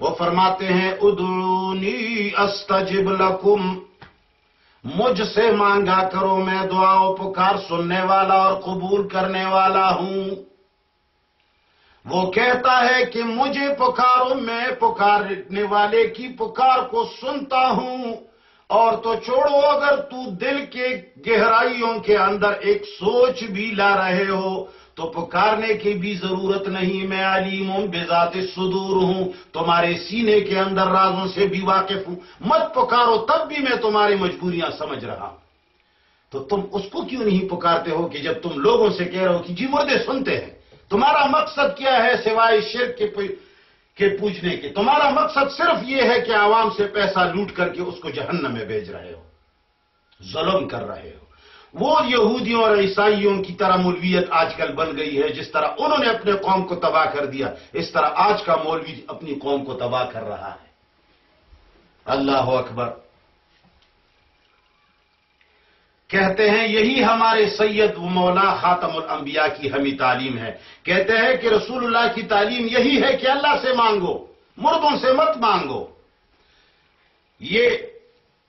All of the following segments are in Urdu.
وہ فرماتے ہیں ادعونی استجب لکم۔ مجھ سے مانگا کرو، میں دعا و پکار سننے والا اور قبول کرنے والا ہوں۔ وہ کہتا ہے کہ مجھے پکارو، میں پکارنے والے کی پکار کو سنتا ہوں۔ اور تو چھوڑو، اگر تو دل کے گہرائیوں کے اندر ایک سوچ بھی لا رہے ہو تو پکارنے کی بھی ضرورت نہیں میں علیم ہوں بذات صدور ہوں، تمہارے سینے کے اندر رازوں سے بھی واقف ہوں۔ مت پکارو، تب بھی میں تمہاری مجبوریاں سمجھ رہا ہوں۔ تو تم اس کو کیوں نہیں پکارتے ہو کہ جب تم لوگوں سے کہہ رہے ہو کہ جی مردے سنتے ہیں، تمہارا مقصد کیا ہے سوائے شرک کے پوچھنے کے؟ تمہارا مقصد صرف یہ ہے کہ عوام سے پیسہ لوٹ کر کے اس کو جہنم میں بھیج رہے ہو۔ ظلم کر رہے ہو۔ وہ یہودیوں اور عیسائیوں کی طرح مولویت آج کل بن گئی ہے، جس طرح انہوں نے اپنے قوم کو تباہ کر دیا، اس طرح آج کا مولوی اپنی قوم کو تباہ کر رہا ہے۔ اللہ اکبر۔ کہتے ہیں، یہی ہمارے سید و مولا خاتم الانبیاء کی ہمیں تعلیم ہے۔ کہتے ہیں کہ رسول اللہ کی تعلیم یہی ہے کہ اللہ سے مانگو، مردوں سے مت مانگو۔ یہ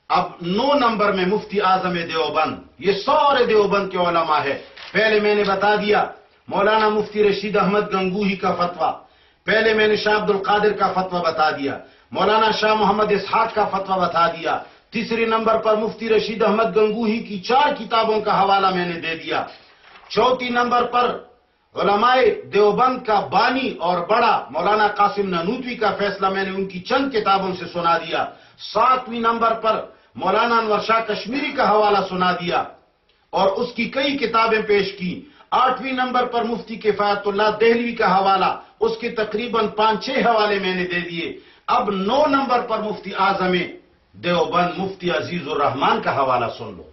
اب نو نمبر میں مفتی اعظم دیوبند، یہ سورے دیوبند کے علماء ہے پہلے میں نے بتا دیا، مولانا مفتی رشید احمد گنگوہی کا فتویٰ۔ پہلے میں نے شاہ عبد القادر کا فتویٰ بتا دیا۔ مولانا شاہ محمد اسحاق کا فتویٰ بتا دیا۔ تیسری نمبر پر مفتی رشید احمد گنگوہی کی چار کتابوں کا حوالہ میں نے دے دیا۔ چوتھی نمبر پر علماء دیوبند کا بانی اور بڑا مولانا قاسم نانوتوی کا فیصلہ میں نے ان کی چند کتابوں سے سنا دیا۔ ساتویں نمبر پر مولانا انور شاہ کشمیری کا حوالہ سنا دیا اور اس کی کئی کتابیں پیش کی آٹھویں نمبر پر مفتی کفایت اللہ دہلوی کا حوالہ، اس کے تقریباً پانچ چھ حوالے میں نے دے دیے۔ اب نو نمبر پر مفتی اعظم دیوبند مفتی عزیز الرحمان کا حوالہ سن لو۔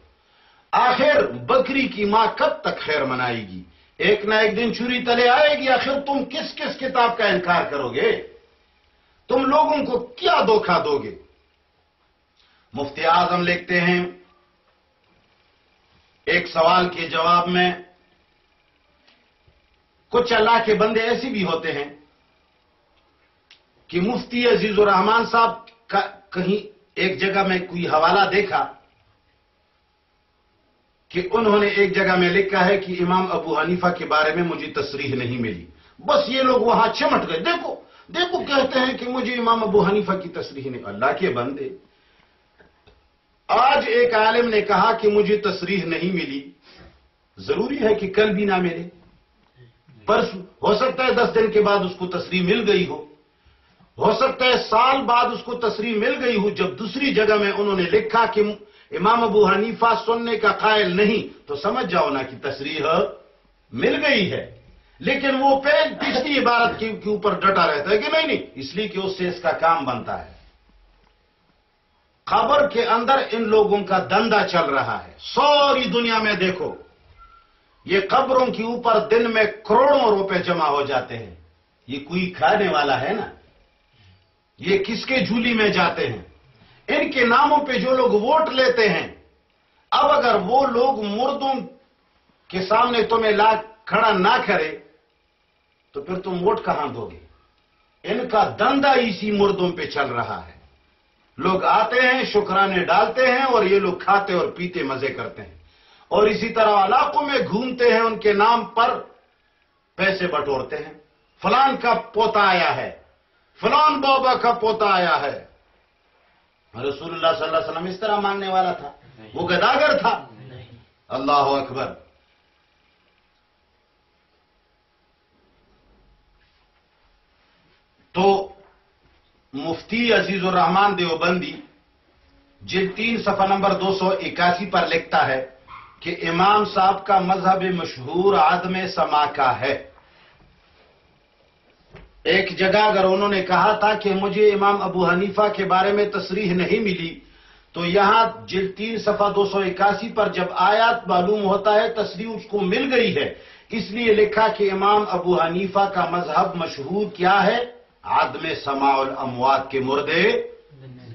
آخر بکری کی ماں کب تک خیر منائے گی؟ ایک نہ ایک دن چوری تلے آئے گی، آخر تم کس کس کتاب کا انکار کرو گے؟ تم لوگوں کو کیا دھوکھا دو گے؟ مفتی اعظم لکھتے ہیں، ایک سوال کے جواب میں، کچھ اللہ کے بندے ایسے بھی ہوتے ہیں کہ مفتی عزیز الرحمان صاحب کا کہیں ایک جگہ میں کوئی حوالہ دیکھا کہ انہوں نے ایک جگہ میں لکھا ہے کہ امام ابو حنیفہ کے بارے میں مجھے تصریح نہیں ملی۔ بس یہ لوگ وہاں چمٹ گئے۔ دیکھو دیکھو کہتے ہیں کہ مجھے امام ابو حنیفہ کی تصریح نہیں، اللہ کے بندے۔ آج ایک عالم نے کہا کہ مجھے تصریح نہیں ملی۔ ضروری ہے کہ کل بھی نہ ملے۔ پرس ہو سکتا ہے دس دن کے بعد اس کو تصریح مل گئی ہو۔ ہو سکتا ہے سال بعد اس کو تصریح مل گئی ہو۔ جب دوسری جگہ میں انہوں نے لکھا کہ امام ابو حنیفہ سننے کا قائل نہیں، تو سمجھ جاؤ نا کہ تصریح مل گئی ہے۔ لیکن وہ پہل پچھلی عبارت کے اوپر ڈٹا رہتا ہے کہ نہیں نہیں، اس لیے کہ اس سے اس کا کام بنتا ہے۔ خبر کے اندر ان لوگوں کا دندا چل رہا ہے۔ سوری دنیا میں دیکھو، یہ قبروں کے اوپر دن میں کروڑوں روپے جمع ہو جاتے ہیں۔ یہ کوئی کھانے والا ہے نا؟ یہ کس کے جھولی میں جاتے ہیں؟ ان کے ناموں پہ جو لوگ ووٹ لیتے ہیں، اب اگر وہ لوگ مردوں کے سامنے تمہیں لا کھڑا نہ کرے، تو پھر تم ووٹ کہاں دو گے؟ ان کا دندا اسی مردوں پہ چل رہا ہے۔ لوگ آتے ہیں، شکرانے ڈالتے ہیں اور یہ لوگ کھاتے اور پیتے مزے کرتے ہیں۔ اور اسی طرح علاقوں میں گھومتے ہیں، ان کے نام پر پیسے بٹورتے ہیں۔ فلان کا پوتا آیا ہے، فلان بابا کا پوتا آیا ہے۔ رسول اللہ صلی اللہ علیہ وسلم اس طرح مانگنے والا تھا۔ وہ گداگر تھا۔ اللہ اکبر۔ تو مفتی عزیز الرحمان دیوبندی جن تین صفحہ نمبر دو سو اکاسی پر لکھتا ہے کہ امام صاحب کا مذہب مشہور آدم سما کا ہے۔ ایک جگہ اگر انہوں نے کہا تھا کہ مجھے امام ابو حنیفہ کے بارے میں تصریح نہیں ملی، تو یہاں جل تین صفحہ دو سو اکاسی پر جب آیات معلوم ہوتا ہے، تصریح اس کو مل گئی ہے۔ اس لیے لکھا کہ امام ابو حنیفہ کا مذہب مشہور کیا ہے؟ آدم سما الاموات کے مردے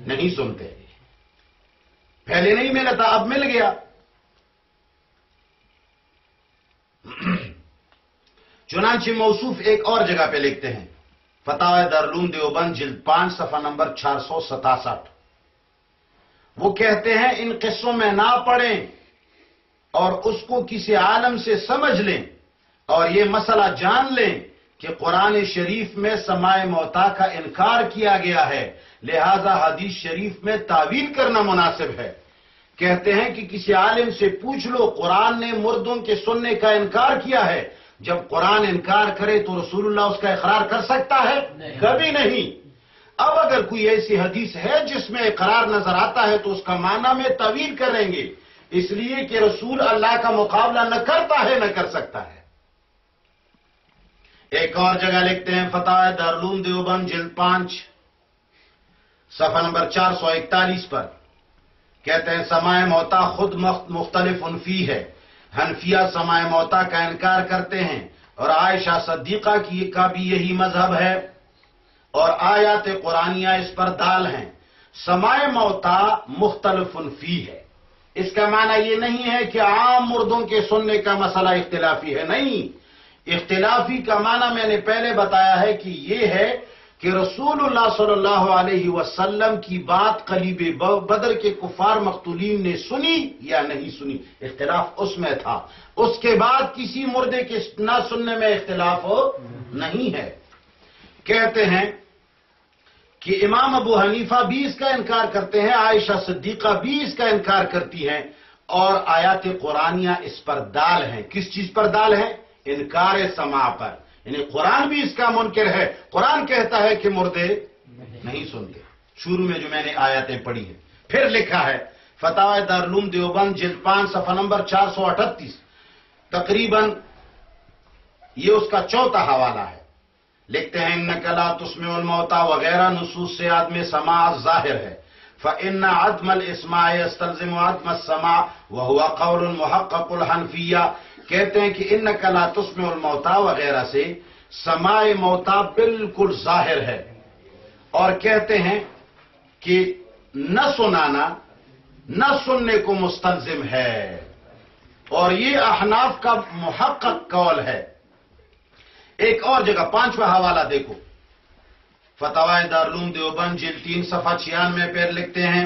نہیں سنتے۔ پہلے نہیں ملا تھا، اب مل گیا۔ چنانچہ موصوف ایک اور جگہ پہ لکھتے ہیں۔ فتح درلوم دیوبند جلد پانچ، صفحہ نمبر چار سو ستاسٹھ۔ وہ کہتے ہیں، ان قصوں میں نہ پڑھیں اور اس کو کسی عالم سے سمجھ لیں اور یہ مسئلہ جان لیں۔ کہ قرآن شریف میں سمائے موتا کا انکار کیا گیا ہے۔ لہذا حدیث شریف میں تعویل کرنا مناسب ہے۔ کہتے ہیں کہ کسی عالم سے پوچھ لو قرآن نے مردوں کے سننے کا انکار کیا ہے۔ جب قرآن انکار کرے تو رسول اللہ اس کا اقرار کر سکتا ہے؟ کبھی نہیں۔ اب اگر کوئی ایسی حدیث ہے جس میں اقرار نظر آتا ہے تو اس کا معنی میں طویل کریں گے۔ اس لیے کہ رسول اللہ کا مقابلہ نہ کرتا ہے نہ کر سکتا ہے۔ ایک اور جگہ لکھتے ہیں، فتح دارلوم دیوبند، جلد پانچ، صفحہ نمبر چار سو اکتالیس پر۔ کہتے ہیں سمائے موتا خود مختلف انفی ہے۔ حنفیہ سمائے موتا کا انکار کرتے ہیں۔ اور عائشہ صدیقہ کی کا بھی یہی مذہب ہے۔ اور آیات قرآنیہ اس پر دال ہیں۔ سمائے موتا مختلف انفی ہے۔ اس کا معنی یہ نہیں ہے کہ عام مردوں کے سننے کا مسئلہ اختلافی ہے، نہیں۔ اختلافی کا معنی میں نے پہلے بتایا ہے کہ یہ ہے کہ رسول اللہ صلی اللہ علیہ وسلم کی بات قلیب بدر کے کفار مقتولین نے سنی یا نہیں سنی؟ اختلاف اس میں تھا۔ اس کے بعد کسی مردے کے نہ سننے میں اختلاف نہیں ہے۔ کہتے ہیں کہ امام ابو حنیفہ بھی اس کا انکار کرتے ہیں، عائشہ صدیقہ بھی اس کا انکار کرتی ہیں اور آیات قرآنیہ اس پر دال ہیں۔ کس چیز پر دال ہے انکار سما پر۔ یعنی قرآن بھی اس کا منکر ہے۔ قرآن کہتا ہے کہ مردے نہیں سنتے۔ شروع میں جو میں نے آیتیں پڑھی ہیں۔ پھر لکھا ہے فتح دارلوم دیوبند جلد پانچ، صفحہ نمبر چار سو اٹھتیس۔ تقریباً یہ اس کا چوتھا حوالہ ہے۔ لکھتے ہیں ان نقلا تسم الموتا وغیرہ، نصوص سے آدم سماع ظاہر ہے۔ فن عدم الاسماء استلزم عدم السماع وهو قول محقق الحنفیہ کہتے ہیں کہ ان کلا تسم الموتا وغیرہ سے سمائے موتا بالکل ظاہر ہے۔ اور کہتے ہیں کہ نہ سنانا، نہ سننے کو مستلزم ہے۔ اور یہ احناف کا محقق قول ہے۔ ایک اور جگہ، پانچواں حوالہ دیکھو۔ فتح دارلوم دیوبند، جل تین، صفحہ چھیانوے، پیر لکھتے ہیں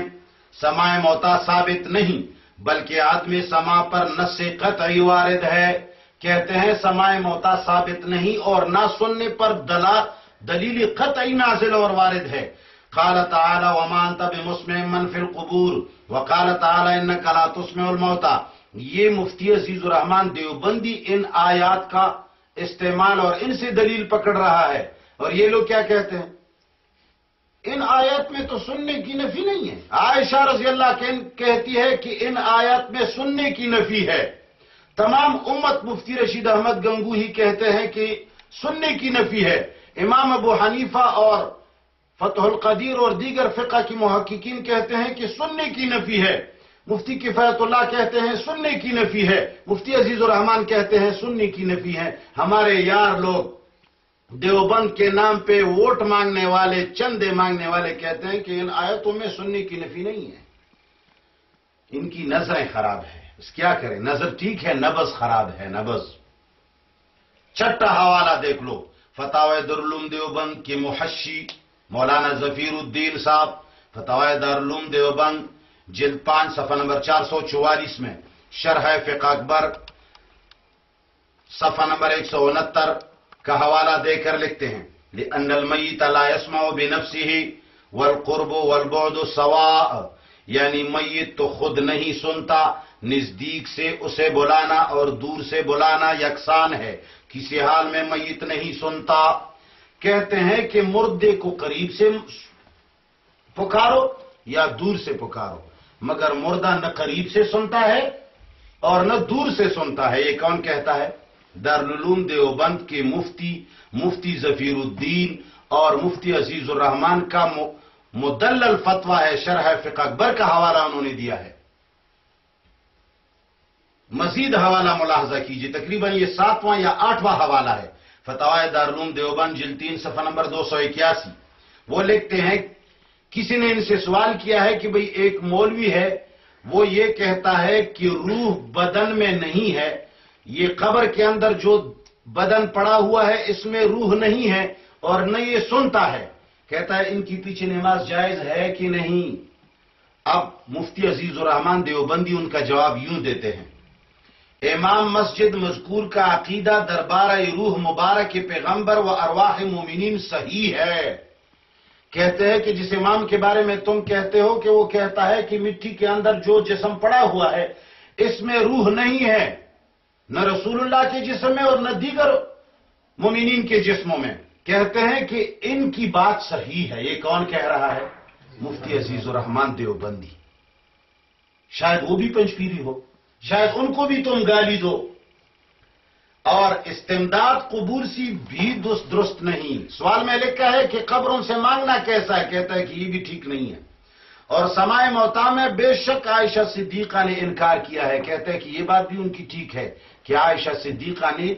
سمائے موتا ثابت نہیں۔ بلکہ آدمی سما پر نس قطعی وارد ہے۔ کہتے ہیں سمائے موتا ثابت نہیں اور نہ سننے پر دلا، دلیل قطعی نازل اور وارد ہے۔ قال تعالی ومان تب مسلم من فی القبور؟ وقال تعالی انکا لا تسمع الموتا یہ مفتی عزیز الرحمن دیوبندی ان آیات کا استعمال اور ان سے دلیل پکڑ رہا ہے۔ اور یہ لوگ کیا کہتے ہیں؟ ان آیت میں تو سننے کی نفی نہیں ہے۔ عائشہ رضی اللہ کہتی ہے کہ ان آیت میں سننے کی نفی ہے۔ تمام امت مفتی رشید احمد گنگو ہی کہتے ہیں کہ سننے کی نفی ہے۔ امام ابو حنیفہ اور فتح القدیر اور دیگر فقہ کی محققین کہتے ہیں کہ سننے کی نفی ہے۔ مفتی کفایت اللہ کہتے ہیں سننے کی نفی ہے۔ مفتی عزیز الرحمان کہتے ہیں سننے کی نفی ہے۔ ہمارے یار لوگ دیوبند کے نام پہ ووٹ مانگنے والے، چندے مانگنے والے کہتے ہیں کہ ان آیتوں میں سننے کی نفی نہیں ہے۔ ان کی نظریں خراب ہے اس کیا کریں؟ نظر ٹھیک ہے نبز خراب ہے نبز چھٹا حوالہ دیکھ لو۔ فتح درالعلوم دیوبند کے محشی مولانا ظفیر الدین صاحب فتح دارالعلوم دیوبند، جلد پانچ، صفحہ نمبر چار سو چوالیس میں، شرح فقہ اکبر، صفحہ نمبر ایک سو انہتر۔ کا حوالہ دے کر لکھتے ہیں۔ لِأَنَّ الْمَيِّتَ لَا يَسْمَعُ بِنَفْسِهِ وَالْقُرْبُ وَالْبُعْدُ سَوَاء۔ یعنی میت تو خود نہیں سنتا، نزدیک سے اسے بلانا اور دور سے بلانا یکسان ہے۔ کسی حال میں میت نہیں سنتا۔ کہتے ہیں کہ مردے کو قریب سے پکارو یا دور سے پکارو۔ مگر مردہ نہ قریب سے سنتا ہے اور نہ دور سے سنتا ہے، یہ کون کہتا ہے؟ دارالعلوم دیوبند کے مفتی مفتی ظفیر الدین اور مفتی عزیز الرحمان کا مدلل فتویٰ ہے شرح فقہ اکبر کا حوالہ انہوں نے دیا ہے۔ مزید حوالہ ملاحظہ کیجیے تقریباً یہ ساتواں یا آٹھواں حوالہ ہے۔ فتح دارالعلوم دیوبند جلتین صفحہ نمبر دو سو اکیاسی۔ وہ لکھتے ہیں، کسی نے ان سے سوال کیا ہے کہ بھئی ایک مولوی ہے، وہ یہ کہتا ہے کہ روح بدن میں نہیں ہے یہ قبر کے اندر جو بدن پڑا ہوا ہے، اس میں روح نہیں ہے اور نہ یہ سنتا ہے۔ کہتا ہے، ان کی پیچھے نماز جائز ہے کہ نہیں؟ اب مفتی عزیز الرحمان دیوبندی ان کا جواب یوں دیتے ہیں۔ امام مسجد مذکور کا عقیدہ دربارہ روح مبارک کے پیغمبر و ارواح مومنین صحیح ہے۔ کہتے ہیں کہ جس امام کے بارے میں تم کہتے ہو کہ وہ کہتا ہے کہ مٹی کے اندر جو جسم پڑا ہوا ہے، اس میں روح نہیں ہے۔ نہ رسول اللہ کے جسم میں اور نہ دیگر مومنین کے جسموں میں۔ کہتے ہیں کہ ان کی بات صحیح ہے۔ یہ کون کہہ رہا ہے؟ مفتی عزیز الرحمان دیوبندی۔ شاید وہ بھی پنچپیری ہو، شاید ان کو بھی تم گالی دو۔ اور استمداد قبول سی بھی درست نہیں۔ سوال میں لکھا ہے کہ قبروں سے مانگنا کیسا ہے؟ کہتا ہے کہ یہ بھی ٹھیک نہیں ہے۔ اور سمائے موتا میں بے شک عائشہ صدیقہ نے انکار کیا ہے۔ کہتے ہیں کہ یہ بات بھی ان کی ٹھیک ہے۔ کہ عائشہ صدیقہ نے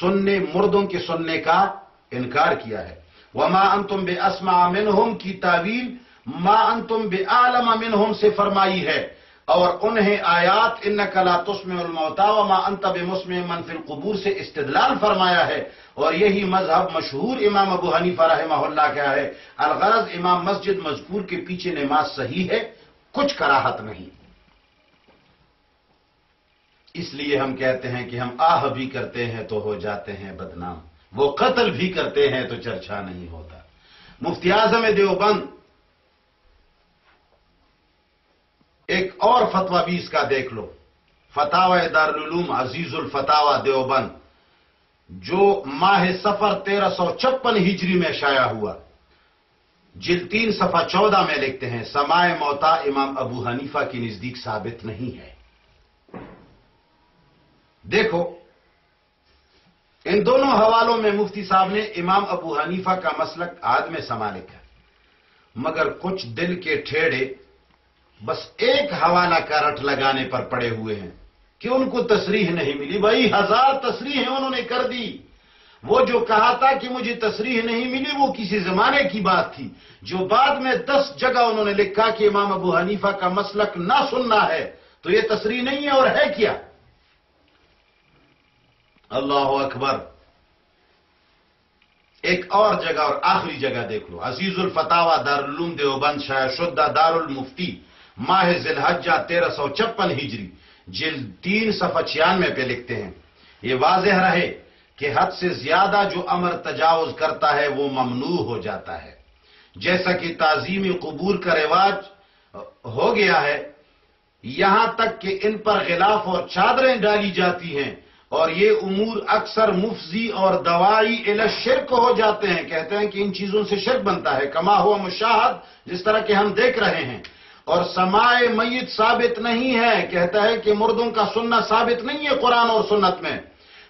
سننے مردوں کے سننے کا انکار کیا ہے۔ وما انتم بے اسما منہم کی تعویل ما انتم بے عالم منہم سے فرمائی ہے۔ اور انہیں آیات ان کلا تسم الموتا وما انت بمسم من فی القبور سے استدلال فرمایا ہے۔ اور یہی مذہب مشہور امام ابو حنیفہ رحمہ اللہ کیا ہے۔ الغرض امام مسجد مذکور کے پیچھے نماز صحیح ہے، کچھ کراہت نہیں۔ اس لیے ہم کہتے ہیں کہ ہم آہ بھی کرتے ہیں تو ہو جاتے ہیں بدنام۔ وہ قتل بھی کرتے ہیں تو چرچا نہیں ہوتا۔ مفتی اعظم دیوبند ایک اور فتویٰ بھی اس کا دیکھ لو۔ فتح دارالعلوم عزیز الفتاوا دیوبند، جو ماہ سفر تیرہ سو چھپن ہجری میں شائع ہوا۔ جل تین صفحہ چودہ میں لکھتے ہیں سمائے موتا امام ابو حنیفہ کی نزدیک ثابت نہیں ہے۔ دیکھو، ان دونوں حوالوں میں مفتی صاحب نے امام ابو حنیفہ کا مسلک آدم سمالک ہے مگر کچھ دل کے ٹھیڑے بس ایک حوالہ کا رٹ لگانے پر پڑے ہوئے ہیں کہ ان کو تصریح نہیں ملی۔ بھائی، ہزار تصریح انہوں نے کر دی۔ وہ جو کہا تھا کہ مجھے تصریح نہیں ملی، وہ کسی زمانے کی بات تھی۔ جو بعد میں دس جگہ انہوں نے لکھا کہ امام ابو حنیفہ کا مسلک نہ سننا ہے، تو یہ تصریح نہیں ہے اور ہے کیا؟ اللہ اکبر۔ ایک اور جگہ اور آخری جگہ دیکھ لو۔ عزیز الفتاوا دارالعلوم دیوبند شاہ شدہ دار المفتی ماہ ذلحجہ تیرہ سو چھپن ہجری جل تین صفحہ چھیانوے پہ لکھتے ہیں۔ یہ واضح رہے کہ حد سے زیادہ جو امر تجاوز کرتا ہے وہ ممنوع ہو جاتا ہے۔ جیسا کہ تعظیمی قبور کا رواج ہو گیا ہے، یہاں تک کہ ان پر غلاف اور چادریں ڈالی جاتی ہیں۔ اور یہ امور اکثر مفزی اور دوائی شرک ہو جاتے ہیں۔ کہتے ہیں کہ ان چیزوں سے شرک بنتا ہے۔ کما ہوا مشاہد، جس طرح کہ ہم دیکھ رہے ہیں۔ اور سمائے میت ثابت نہیں ہے۔ کہتا ہے کہ مردوں کا سننا ثابت نہیں ہے قرآن اور سنت میں۔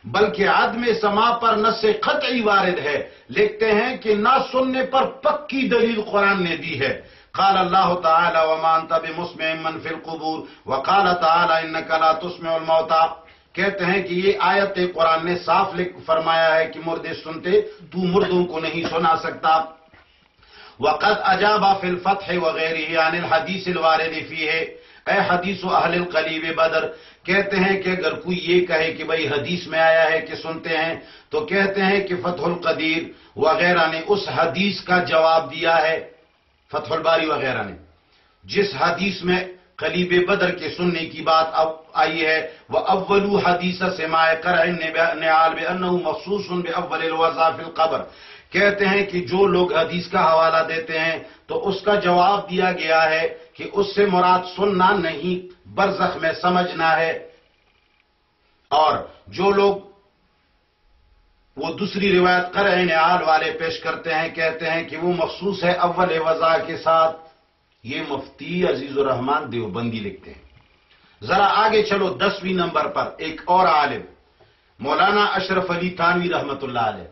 بلکہ عدم سما پر نس قطعی وارد ہے۔ لکھتے ہیں کہ نہ سننے پر پکی دلیل قرآن نے دی ہے۔ قال اللہ تعالی وما انت بمسمع من فی القبور۔ وقال تعالی انکا لا تسمع الموتا کہتے ہیں کہ یہ آیت قرآن نے صاف لکھ فرمایا ہے کہ مردے سنتے تو مردوں کو نہیں سنا سکتا۔ وقد اجاب فی الفتح وغیرہ عن الحدیث الوارد فی ہے اے حدیث و اہل القلیب بدر، کہتے ہیں کہ اگر کوئی یہ کہے کہ بھئی حدیث میں آیا ہے کہ سنتے ہیں، تو کہتے ہیں کہ فتح القدیر وغیرہ نے اس حدیث کا جواب دیا ہے۔ فتح الباری وغیرہ نے۔ جس حدیث میں قلیب بدر کے سننے کی بات اب آئی ہے۔ وہ اولو حدیث سے مائے کر مخصوص اول الوضع القبر۔ کہتے ہیں کہ جو لوگ حدیث کا حوالہ دیتے ہیں تو اس کا جواب دیا گیا ہے کہ اس سے مراد سننا نہیں، برزخ میں سمجھنا ہے۔ اور جو لوگ وہ دوسری روایت کر رہے آل والے پیش کرتے ہیں، کہتے ہیں کہ وہ مخصوص ہے اول وضع کے ساتھ۔ یہ مفتی عزیز الرحمان دیوبندی لکھتے ہیں۔ ذرا آگے چلو دسویں نمبر پر، ایک اور عالم، مولانا اشرف علی تانوی رحمت اللہ علیہ۔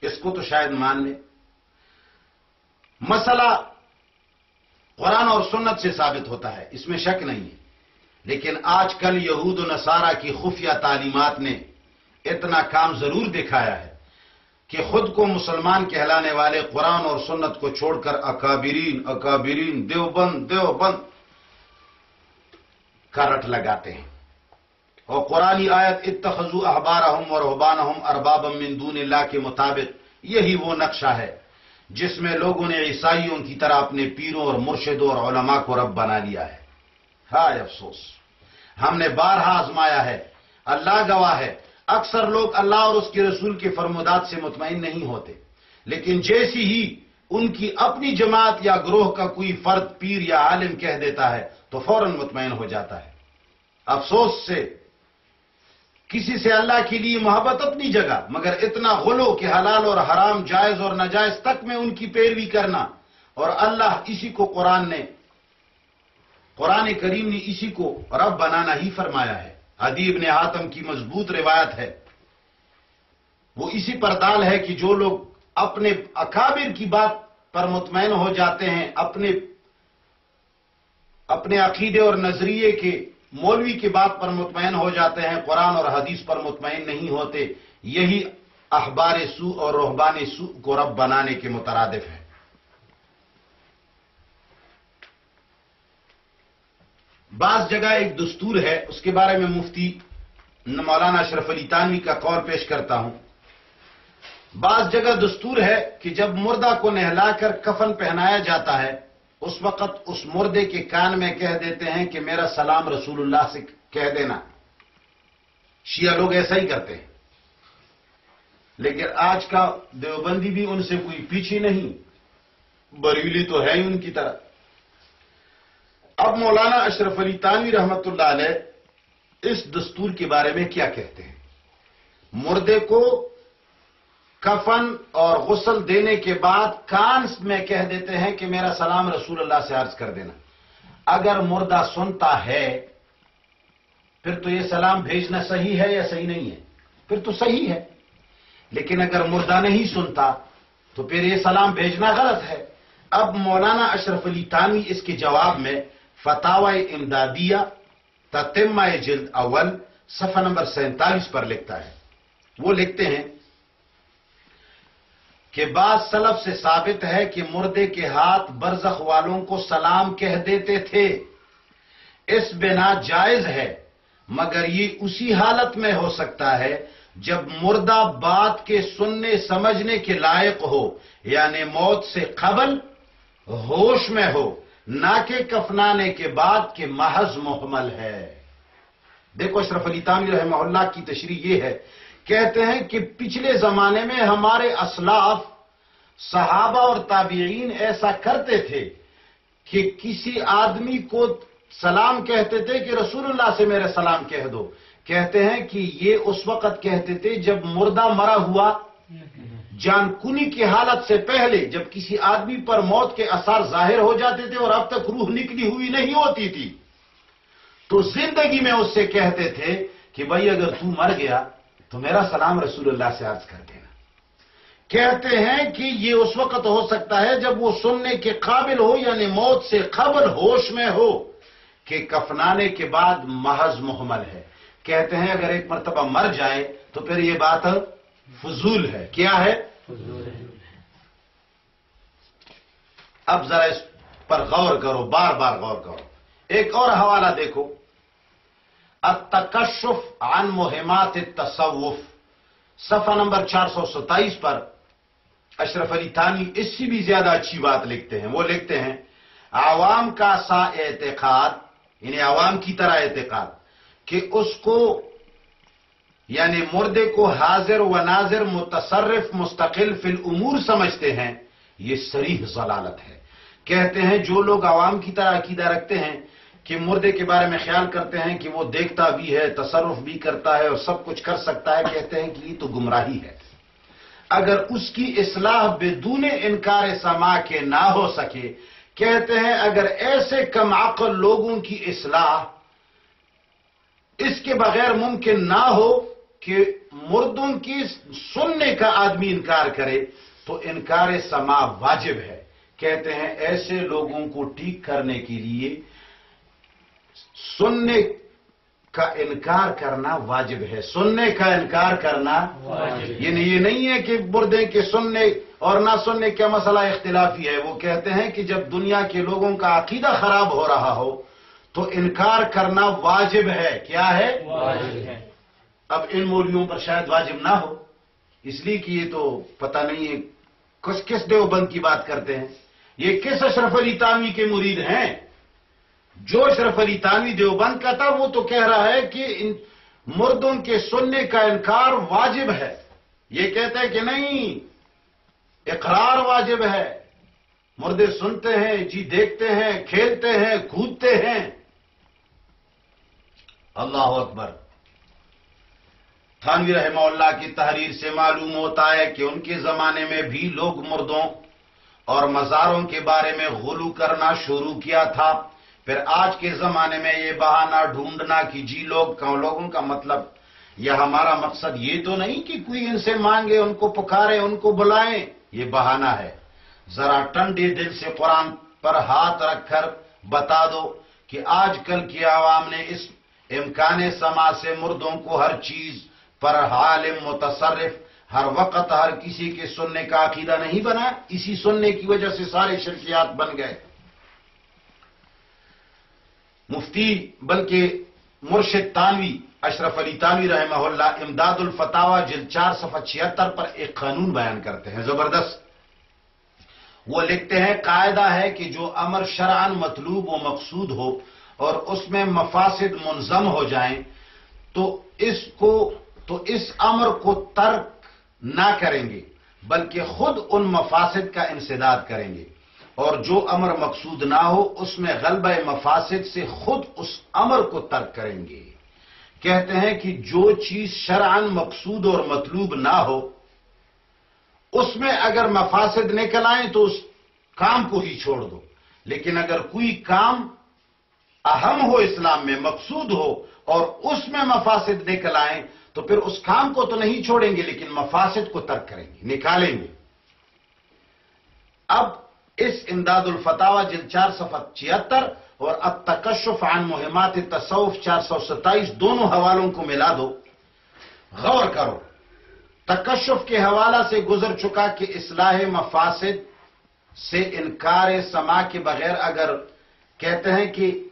اس کو تو شاید مان لیں۔ مسئلہ قرآن اور سنت سے ثابت ہوتا ہے، اس میں شک نہیں ہے۔ لیکن آج کل یہود و نصارہ کی خفیہ تعلیمات نے اتنا کام ضرور دکھایا ہے۔ کہ خود کو مسلمان کہلانے والے قرآن اور سنت کو چھوڑ کر اکابرین اکابرین، دیوبند دیوبند کا رٹ لگاتے ہیں۔ اور قرآن آیت اتخذو احبارہم و رحبانہم اربابم من دون اللہ کے مطابق، یہی وہ نقشہ ہے جس میں لوگوں نے عیسائیوں کی طرح اپنے پیروں اور مرشدوں اور علماء کو رب بنا لیا ہے۔ ہائے افسوس، ہم نے بارہا آزمایا ہے، اللہ گواہ ہے۔ اکثر لوگ اللہ اور اس کے رسول کے فرمودات سے مطمئن نہیں ہوتے۔ لیکن جیسی ہی ان کی اپنی جماعت یا گروہ کا کوئی فرد پیر یا عالم کہہ دیتا ہے، تو فوراً مطمئن ہو جاتا ہے۔ افسوس سے کسی سے اللہ کے لیے محبت اپنی جگہ، مگر اتنا غلو کہ حلال اور حرام جائز اور ناجائز تک میں ان کی پیروی کرنا۔ اور اللہ اسی کو قرآن نے، قرآن کریم نے اسی کو رب بنانا ہی فرمایا ہے۔ حدیب نے آتم کی مضبوط روایت ہے۔ وہ اسی پر دال ہے کہ جو لوگ اپنے اکابر کی بات پر مطمئن ہو جاتے ہیں، اپنے اپنے عقیدے اور نظریے کے مولوی کی بات پر مطمئن ہو جاتے ہیں، قرآن اور حدیث پر مطمئن نہیں ہوتے۔ یہی اخبار سو اور رحبان سو کو رب بنانے کے مترادف ہے بعض جگہ ایک دستور ہے، اس کے بارے میں مفتی مولانا اشرف علی تانوی کا قول پیش کرتا ہوں۔ بعض جگہ دستور ہے کہ جب مردہ کو نہلا کر کفن پہنایا جاتا ہے، اس وقت اس مردے کے کان میں کہہ دیتے ہیں کہ میرا سلام رسول اللہ سے کہہ دینا۔ شیعہ لوگ ایسا ہی کرتے ہیں۔ لیکن آج کا دیوبندی بھی ان سے کوئی پیچھے نہیں۔ بریلی تو ہے ہی ان کی طرح اب مولانا اشرف علی تانوی رحمت اللہ علیہ اس دستور کے بارے میں کیا کہتے ہیں؟ مردے کو کفن اور غسل دینے کے بعد کان میں کہہ دیتے ہیں کہ میرا سلام رسول اللہ سے عرض کر دینا۔ اگر مردہ سنتا ہے، پھر تو یہ سلام بھیجنا صحیح ہے یا صحیح نہیں ہے؟ پھر تو صحیح ہے۔ لیکن اگر مردہ نہیں سنتا، تو پھر یہ سلام بھیجنا غلط ہے۔ اب مولانا اشرف علی تانوی اس کے جواب میں فتح امدادیہ تتمہ جلد اول، صفحہ نمبر سینتالیس پر لکھتا ہے۔ وہ لکھتے ہیں کہ بعض سلف سے ثابت ہے کہ مردے کے ہاتھ برزخ والوں کو سلام کہہ دیتے تھے۔ اس بنا جائز ہے، مگر یہ اسی حالت میں ہو سکتا ہے جب مردہ بات کے سننے، سمجھنے کے لائق ہو یعنی موت سے قبل ہوش میں ہو۔ نہ کہ کفنانے کے بعد کے محض محمل ہے۔ دیکھو اشرف علی تعمیر رحمہ اللہ کی تشریح یہ ہے، کہتے ہیں کہ پچھلے زمانے میں ہمارے اسلاف صحابہ اور تابعین ایسا کرتے تھے کہ کسی آدمی کو سلام کہتے تھے کہ رسول اللہ سے میرے سلام کہہ دو۔ کہتے ہیں کہ یہ اس وقت کہتے تھے جب مردہ مرا ہوا۔ جان کنی کی حالت سے پہلے جب کسی آدمی پر موت کے اثر ظاہر ہو جاتے تھے اور اب تک روح نکلی ہوئی نہیں ہوتی تھی، تو زندگی میں اس سے کہتے تھے کہ بھائی اگر تو مر گیا تو میرا سلام رسول اللہ سے عرض کر دینا۔ کہتے ہیں کہ یہ اس وقت ہو سکتا ہے جب وہ سننے کے قابل ہو یعنی موت سے قبل ہوش میں ہو، کہ کفنانے کے بعد محض محمل ہے۔ کہتے ہیں اگر ایک مرتبہ مر جائے تو پھر یہ بات فضول ہے۔ کیا ہے؟ اب ذرا اس پر غور کرو بار بار غور کرو۔ ایک اور حوالہ دیکھو۔ التکشف عن مہمات التصوف۔ صفحہ نمبر چار سو ستائیس پر اشرف علی تھانی اس سے بھی زیادہ اچھی بات لکھتے ہیں۔ وہ لکھتے ہیں عوام کا سا اعتقاد یعنی عوام کی طرح اعتقاد کہ اس کو یعنی مردے کو حاضر و ناظر متصرف مستقل فی الامور سمجھتے ہیں، یہ سریح ضلالت ہے۔ کہتے ہیں، جو لوگ عوام کی طرح عقیدہ رکھتے ہیں کہ مردے کے بارے میں خیال کرتے ہیں کہ وہ دیکھتا بھی ہے، تصرف بھی کرتا ہے اور سب کچھ کر سکتا ہے، کہتے ہیں کہ یہ تو گمراہی ہے۔ اگر اس کی اصلاح بدون انکار سما کے نہ ہو سکے، کہتے ہیں، اگر ایسے کم عقل لوگوں کی اصلاح اس کے بغیر ممکن نہ ہو کہ مردوں کی سننے کا آدمی انکار کرے تو انکار سما واجب ہے۔ کہتے ہیں ایسے لوگوں کو ٹھیک کرنے کے لیے سننے کا انکار کرنا واجب ہے۔ سننے کا انکار کرنا یعنی یہ نہیں ہے کہ بردے کے سننے اور نہ سننے کا مسئلہ اختلافی ہے۔ وہ کہتے ہیں کہ جب دنیا کے لوگوں کا عقیدہ خراب ہو رہا ہو تو انکار کرنا واجب ہے۔ کیا ہے۔ اب ان مولیوں پر شاید واجب نہ ہو۔ اس لیے کہ یہ تو پتہ نہیں ہے کس کس دیوبند کی بات کرتے ہیں۔ یہ کس اشرف علی تانوی کے مرید ہیں؟ جو اشرف علی تانوی دیوبند کا تھا، وہ تو کہہ رہا ہے کہ ان مردوں کے سننے کا انکار واجب ہے۔ یہ کہتا ہے کہ نہیں، اقرار واجب ہے۔ مردے سنتے ہیں جی دیکھتے ہیں، کھیلتے ہیں، کودتے ہیں۔ اللہ اکبر۔ تھانوی رحمہ اللہ کی تحریر سے معلوم ہوتا ہے کہ ان کے زمانے میں بھی لوگ مردوں اور مزاروں کے بارے میں غلو کرنا شروع کیا تھا۔ پھر آج کے زمانے میں یہ بہانہ ڈھونڈنا کہ جی لوگ لوگوں کا مطلب؟ یا ہمارا مقصد یہ تو نہیں کہ کوئی ان سے مانگے، ان کو پکارے، ان کو بلائیں؟ یہ بہانہ ہے۔ ذرا ٹنڈے دل سے قرآن پر ہاتھ رکھ کر بتا دو کہ آج کل کی عوام نے اس امکان سما سے مردوں کو ہر چیز پر حالم متصرف، ہر وقت ہر کسی کے سننے کا عقیدہ نہیں بنا، اسی سننے کی وجہ سے سارے شرکیات بن گئے۔ مفتی، بلکہ مرشد تانوی، اشرف علی تانوی رحمہ اللہ، امداد الفتاوا جلد چار، صفحہ چھہتر پر ایک قانون بیان کرتے ہیں۔ زبردست۔ وہ لکھتے ہیں، قاعدہ ہے کہ جو امر شرعن مطلوب و مقصود ہو اور اس میں مفاسد منظم ہو جائیں، تو اس کو تو اس امر کو ترک نہ کریں گے، بلکہ خود ان مفاسد کا انسداد کریں گے۔ اور جو امر مقصود نہ ہو، اس میں غلبہ مفاسد سے خود اس امر کو ترک کریں گے۔ کہتے ہیں کہ جو چیز شرعن مقصود اور مطلوب نہ ہو، اس میں اگر مفاسد نکل آئیں تو اس کام کو ہی چھوڑ دو۔ لیکن اگر کوئی کام اہم ہو اسلام میں، مقصود ہو اور اس میں مفاسد نکل آئیں تو پھر اس کام کو تو نہیں چھوڑیں گے، لیکن مفاسد کو ترک کریں گے، نکالیں گے۔ اب اس امداد الفتاوا جل چار صفحہ چھہتر اور اب تکشف عن مہمات تصوف چار سو ستائیس دونوں حوالوں کو ملا دو۔ غور کرو، تکشف کے حوالہ سے گزر چکا کہ اصلاح مفاسد سے انکار سما کے بغیر اگر کہتے ہیں کہ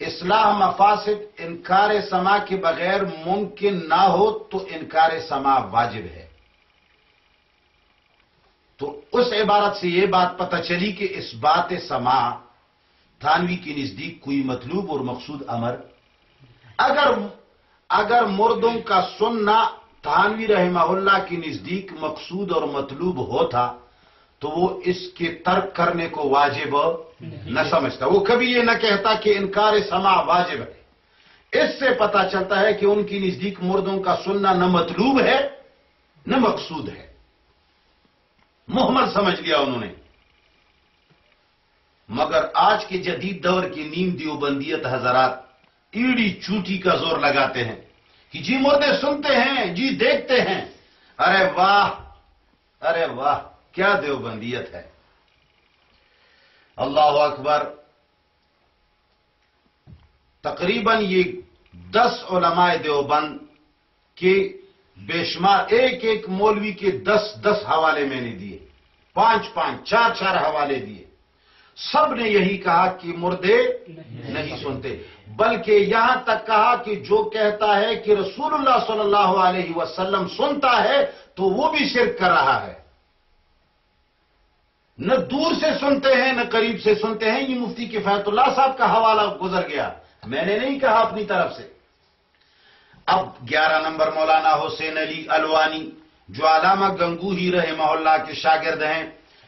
اصلاح مفاسد انکار سما کے بغیر ممکن نہ ہو تو انکار سما واجب ہے۔ تو اس عبارت سے یہ بات پتہ چلی کہ اس بات سما تھانوی کے نزدیک کوئی مطلوب اور مقصود امر۔ اگر اگر مردوں کا سننا تھانوی رحمہ اللہ کے نزدیک مقصود اور مطلوب ہوتا تو وہ اس کے ترک کرنے کو واجب نہ سمجھتا۔ وہ کبھی یہ نہ کہتا کہ انکار سما واجب ہے۔ اس سے پتا چلتا ہے کہ ان کی نزدیک مردوں کا سننا نہ مطلوب ہے، نہ مقصود ہے۔ محمد سمجھ لیا انہوں نے۔ مگر آج کے جدید دور کی نیم دیوبندیت حضرات ایڑی چوٹی کا زور لگاتے ہیں کہ جی مردے سنتے ہیں جی دیکھتے ہیں۔ ارے واہ ارے واہ۔ کیا دیوبندیت ہے؟ اللہ اکبر، تقریباً یہ دس علماء دیوبند کے بے شمار ایک ایک مولوی کے دس دس حوالے میں نے دیے، پانچ پانچ، چار چار حوالے دیے۔ سب نے یہی کہا کہ مردے نہیں سنتے، بلکہ یہاں تک کہا کہ جو کہتا ہے کہ رسول اللہ صلی اللہ علیہ وسلم سنتا ہے تو وہ بھی شرک کر رہا ہے۔ نہ دور سے سنتے ہیں، نہ قریب سے سنتے ہیں۔ یہ مفتی کفایت اللہ صاحب کا حوالہ گزر گیا۔ میں نے نہیں کہا اپنی طرف سے۔ اب گیارہ نمبر مولانا حسین علی الوانی، جو علامہ گنگو ہی رحمہ اللہ کے شاگرد ہیں،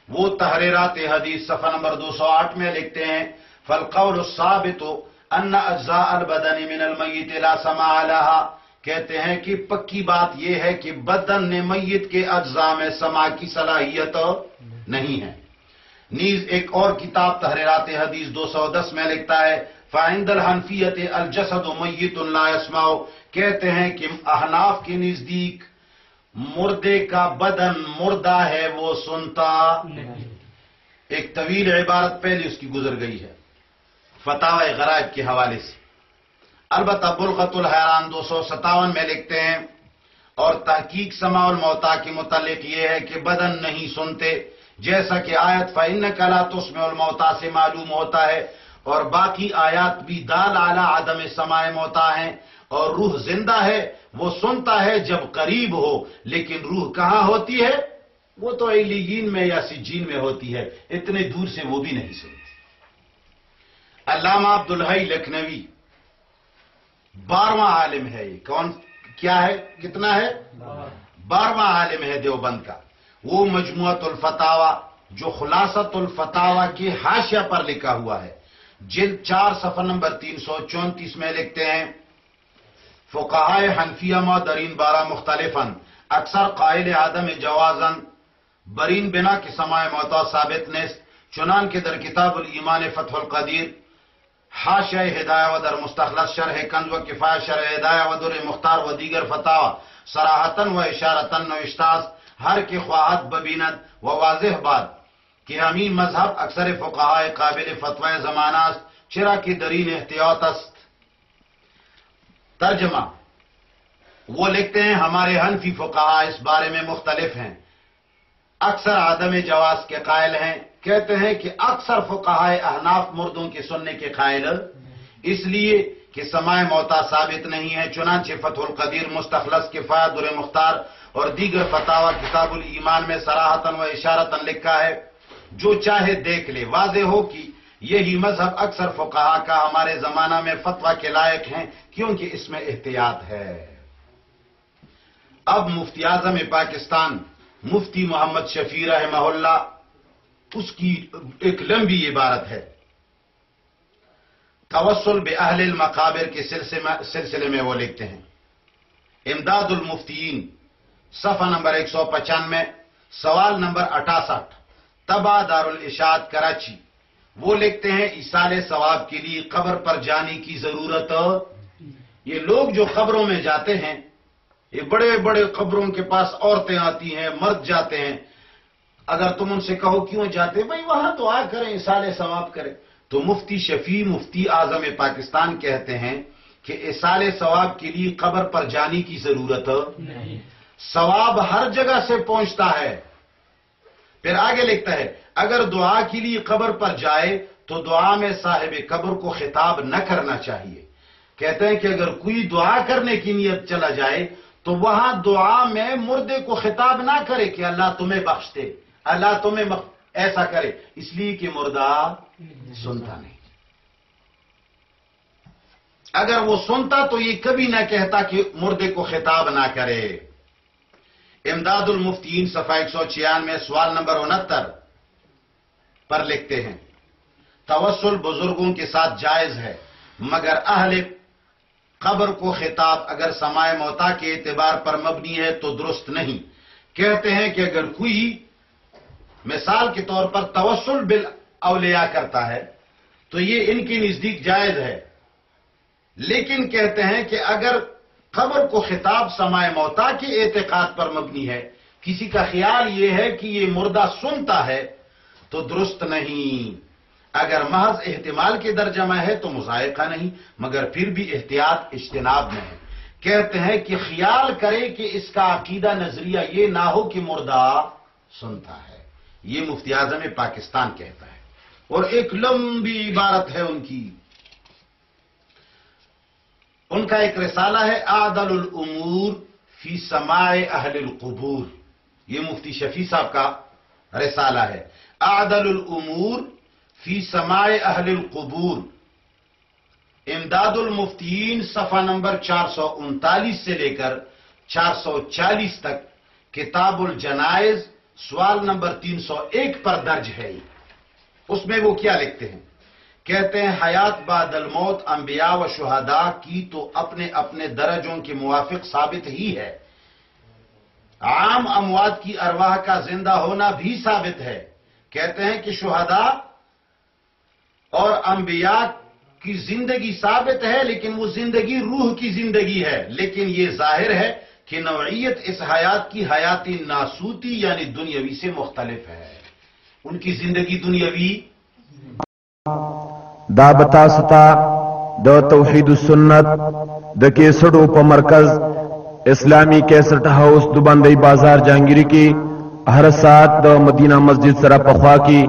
وہ تحریرات حدیث صفحہ نمبر دو سو آٹھ میں لکھتے ہیں فلقول الثابت ان اجزاء البدن من المیت لا سماع لها کہتے ہیں کہ پکی بات یہ ہے کہ بدن نے میت کے اجزاء میں سما کی صلاحیت نہیں ہے۔ نیز ایک اور کتاب تحریرات حدیث دو سو دس میں لکھتا ہے فائند الحنفیت الجسد و میت اللہ اسماؤ کہتے ہیں کہ احناف کے نزدیک مردے کا بدن مردہ ہے، وہ سنتا ایک طویل عبارت پہلے اس کی گزر گئی ہے فتح غرائب کے حوالے سے۔ البتہ بلغت الحیران دو سو ستاون میں لکھتے ہیں، اور تحقیق سما الموتا کے متعلق یہ ہے کہ بدن نہیں سنتے۔ جیسا کہ آیت فن کلا تو اس میں الموتا سے معلوم ہوتا ہے اور باقی آیات بھی دال اعلی عدم سمائے موتا ہیں اور روح زندہ ہے وہ سنتا ہے جب قریب ہو لیکن روح کہاں ہوتی ہے؟ وہ تو ایلیین میں یا سجین میں ہوتی ہے اتنے دور سے وہ بھی نہیں سنتی۔ علامہ عبدالحی لکھنوی بارواں عالم ہے یہ۔ کون؟ کیا ہے؟ کتنا ہے؟ بارواں عالم ہے دیوبند کا۔ وہ مجموعت الفتاوا جو خلاصت الفتاوا کے حاشیہ پر لکھا ہوا ہے۔ جلد چار، صفحہ نمبر تین سو چونتیس میں لکھتے ہیں، فقہائے حنفیہ مدرین بارہ مختلف اکثر قائل آدم جوازن برین بنا کے سمائے موتا ثابت نیست چنان کے در کتاب الایمان فتح القدیر حاشیہ ہدایہ و در مستخلص شرح کنز و کفایہ شرح ہدایہ و در مختار و دیگر فتاوہ سراحتن و اشارتن و اشتاز ہر کی خواہت ببینت و واضح بات کہ ہمیں مذہب اکثر فقہائے قابل فتوہ زمانہ است، چرا کی درین احتیاط است۔ ترجمہ، وہ لکھتے ہیں ہمارے حنفی فقہا اس بارے میں مختلف ہیں۔ اکثر عدم جواز کے قائل ہیں، کہتے ہیں کہ اکثر فقہائے احناف مردوں کے سننے کے قائل۔ اس لیے کہ سمائے موتا ثابت نہیں ہے، چنانچہ فتح القدیر مستخلص کفایت در مختار اور دیگر فتح کتاب الایمان میں سراہتن و اشارتن لکھا ہے، جو چاہے دیکھ لے۔ واضح ہو کہ یہی مذہب اکثر فقہا کا ہمارے زمانہ میں فتوہ کے لائق ہیں، کیونکہ اس میں احتیاط ہے۔ اب مفتی اعظم پاکستان، مفتی محمد شفیع رحمہ اللہ، اس کی ایک لمبی عبارت ہے۔ توسل بے اہل المقابر کے سلسلے میں وہ لکھتے ہیں۔ امداد المفتین صفحہ نمبر ایک سو پچانوے، سوال نمبر اٹھاسٹھ، تبا دار الاشاد کراچی۔ وہ لکھتے ہیں اسال ثواب کے لیے قبر پر جانے کی ضرورت۔ یہ لوگ جو قبروں میں جاتے ہیں، یہ بڑے بڑے قبروں کے پاس عورتیں آتی ہیں، مرد جاتے ہیں۔ اگر تم ان سے کہو کیوں جاتے، بھائی وہاں تو آ کریں اسال ثواب کریں۔ تو مفتی شفیع مفتی اعظم پاکستان کہتے ہیں کہ اسال ثواب کے لیے قبر پر جانے کی ضرورت ثواب ہر جگہ سے پہنچتا ہے۔ پھر آگے لکھتا ہے اگر دعا کے لیے قبر پر جائے تو دعا میں صاحب قبر کو خطاب نہ کرنا چاہیے۔ کہتے ہیں کہ اگر کوئی دعا کرنے کی نیت چلا جائے تو وہاں دعا میں مردے کو خطاب نہ کرے کہ اللہ تمہیں بخش دے۔ اللہ تمہیں ایسا کرے۔ اس لیے کہ مردہ سنتا نہیں۔ اگر وہ سنتا تو یہ کبھی نہ کہتا کہ مردے کو خطاب نہ کرے۔ امداد المفتین صفحہ ایک سو چھیانوے، سوال نمبر انہتر پر لکھتے ہیں۔ توسل بزرگوں کے ساتھ جائز ہے، مگر اہل قبر کو خطاب اگر سمائے موتا کے اعتبار پر مبنی ہے تو درست نہیں۔ کہتے ہیں کہ اگر کوئی مثال کے طور پر توسل بل اولیاء کرتا ہے، تو یہ ان کی نزدیک جائز ہے۔ لیکن کہتے ہیں کہ اگر خبر کو خطاب سمائے موتا کے اعتقاد پر مبنی ہے، کسی کا خیال یہ ہے کہ یہ مردہ سنتا ہے، تو درست نہیں۔ اگر محض احتمال کے درجہ میں ہے تو مذائقہ نہیں، مگر پھر بھی احتیاط اجتناب میں ہے۔ کہتے ہیں کہ خیال کرے کہ اس کا عقیدہ نظریہ یہ نہ ہو کہ مردہ سنتا ہے۔ یہ مفتی اعظم پاکستان کہتا ہے اور ایک لمبی عبارت ہے ان کی۔ ان کا ایک رسالہ ہے عادل الامور فی سماع اہل القبور۔ یہ مفتی شفیع صاحب کا رسالہ ہے۔ عادل الامور فی سماع اہل القبور۔ امداد المفتین صفحہ نمبر چار سو انتالیس سے لے کر چار سو چالیس تک کتاب الجنائز سوال نمبر تین سو ایک پر درج ہے۔ اس میں وہ کیا لکھتے ہیں؟ کہتے ہیں، حیات بعد الموت انبیاء و شہداء کی تو اپنے اپنے درجوں کے موافق ثابت ہی ہے۔ عام اموات کی ارواح کا زندہ ہونا بھی ثابت ہے۔ کہتے ہیں کہ شہداء اور انبیاء کی زندگی ثابت ہے، لیکن وہ زندگی روح کی زندگی ہے۔ لیکن یہ ظاہر ہے کہ نوعیت اس حیات کی حیاتی ناسوتی یعنی دنیاوی سے مختلف ہے۔ ان کی زندگی دنیاوی۔ دا بتا ستا د توحید السنت د کیسټو په مرکز اسلامی کیسټ هاوس دوبندی بازار جهانگیری کی۔ هر سات د مدینہ مسجد سره پخوا کی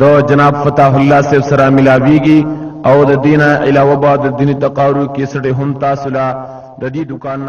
د جناب فتح الله سے سره ملاویږي او د دینه علاوه بعد دینی تقارو کیسټ هم تاسو لا د دې دکان